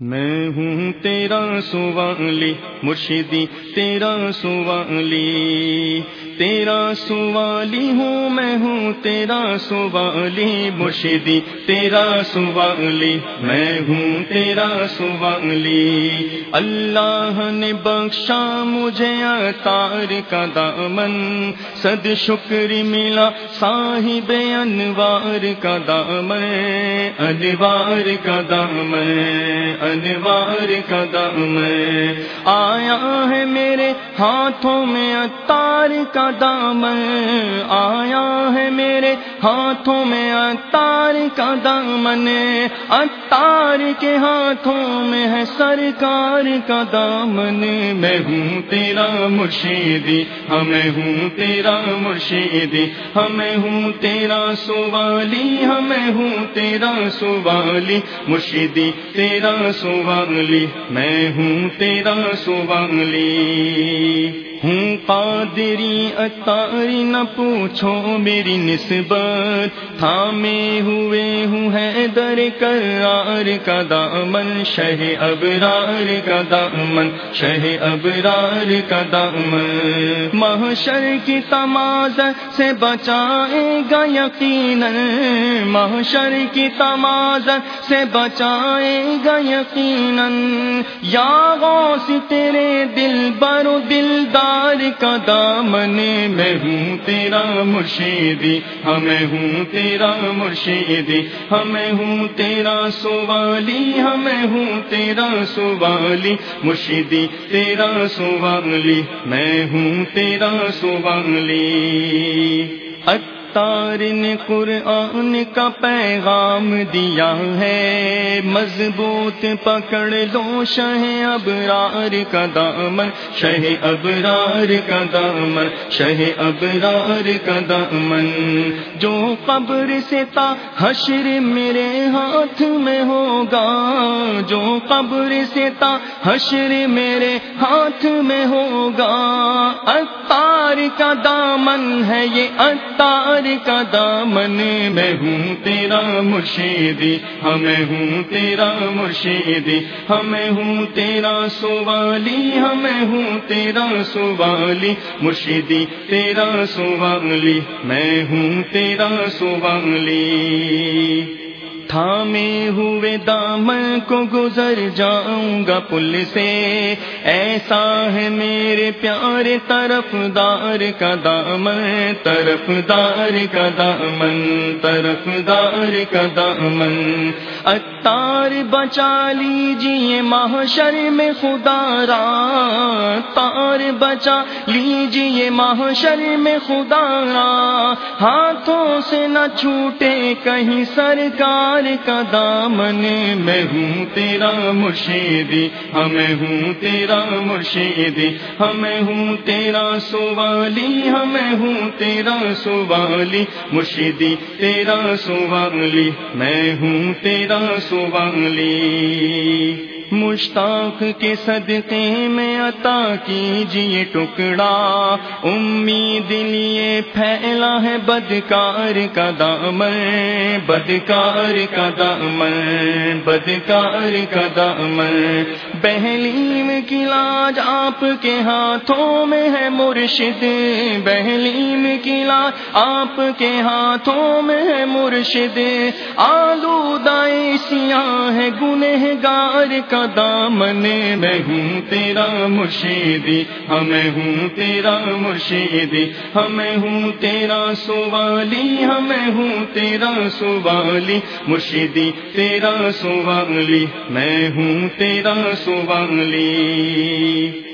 میں ہوں تیرا سوالی، مرشدی، تیرا سوالی۔ تیرا سوالی ہوں، میں ہوں تیرا سوالی۔ مرشدی، تیرا سوالی، میں ہوں تیرا سوالی۔ اللہ نے بخشا مجھے اتار کا دامن۔ صد شکر ملا صاحب انوار کا دامن۔ انوار کا دامن انوار قدم آیا ہے میرے ہاتھوں میں اتار کا دام آیا ہے میرے ہاتھوں میں اتار کا دامن اتار کے ہاتھوں میں ہے سرکار کا دامن میں ہوں تیرا مرشیدی ہمیں ہوں تیرا مرشیدی ہمیں ہوں تیرا سوالی، ہمیں ہوں تیرا سوالی۔ مرشیدی تیرا سوالی، میں ہوں تیرا سوالی۔ ہوں قادری اتاری نہ پوچھو میری نسبت تھامے ہوئے ہوں ہے در کرار کا دامن، شہ ابرار کا دامن، شہ ابرار کا دامن۔ محشر کی تماز سے بچائے گا یقین محشر کی تماز سے بچائے گا یقیناً۔ یا غوث تیرے دل برو دلدار کا دامن میں ہوں تیرا مرشیدی ہمیں ہوں تیرا مرشیدی ہمیں ہوں تیرا سوالی، ہمیں ہوں تیرا سوالی مرشیدی تیرا سوالی، میں ہوں تیرا سوالی۔ تار نے قرآن کا پیغام دیا ہے۔ مضبوط پکڑ لو شہ ابرار کا دامن شہ ابرار کا دامن شہ ابرار کا دامن۔ جو قبر سے تا حشر میرے ہاتھ میں ہوگا، جو قبر سے تا حشر میرے ہاتھ میں ہوگا۔ اتار کا دامن ہے یہ اتار کا دامن میں ہوں تیرا مرشیدی ہمیں ہوں تیرا مرشیدی ہمیں ہوں تیرا سوالی، ہمیں ہوں تیرا سوالی مرشیدی تیرا سوالی، میں ہوں تیرا سوالی۔ تھامے ہوئے دامن کو گزر جاؤں گا پل سے۔ ایسا ہے میرے پیارے طرف دار کا دامن طرف دار کا دامن طرف دار کا دامن۔ اتار بچا لیجیے محشر میں خدا را۔ تار بچا لیجیے محشر میں خدا را۔ ہاتھوں سے نہ چھوٹے کہیں سرکار کا دامن، میں ہوں تیرا مرشیدی ہمیں ہوں تیرا مرشیدی ہمیں ہوں تیرا سوالی، ہمیں ہوں تیرا سوالی مرشیدی تیرا سوالی، میں ہوں تیرا سوالی۔ مشتاق کے صدقے میں عطا کیجیے ٹکڑا۔ امید لیے پھیلا ہے بدکار کا دامن۔ بدکار کا دامن۔ بدکار کا دامن۔ بہلیم کی لاج آپ کے ہاتھوں میں ہے مرشد۔ بہلیم کی لاج آپ کے ہاتھوں میں ہے مرشد۔ آلودہ سیاہ ہے گنہگار کا دامن، میں ہوں تیرا مرشیدی ہمیں ہوں تیرا مرشیدی ہمیں ہوں تیرا سوالی، ہمیں ہوں تیرا سوالی مرشیدی تیرا سوالی، میں ہوں تیرا سوالی۔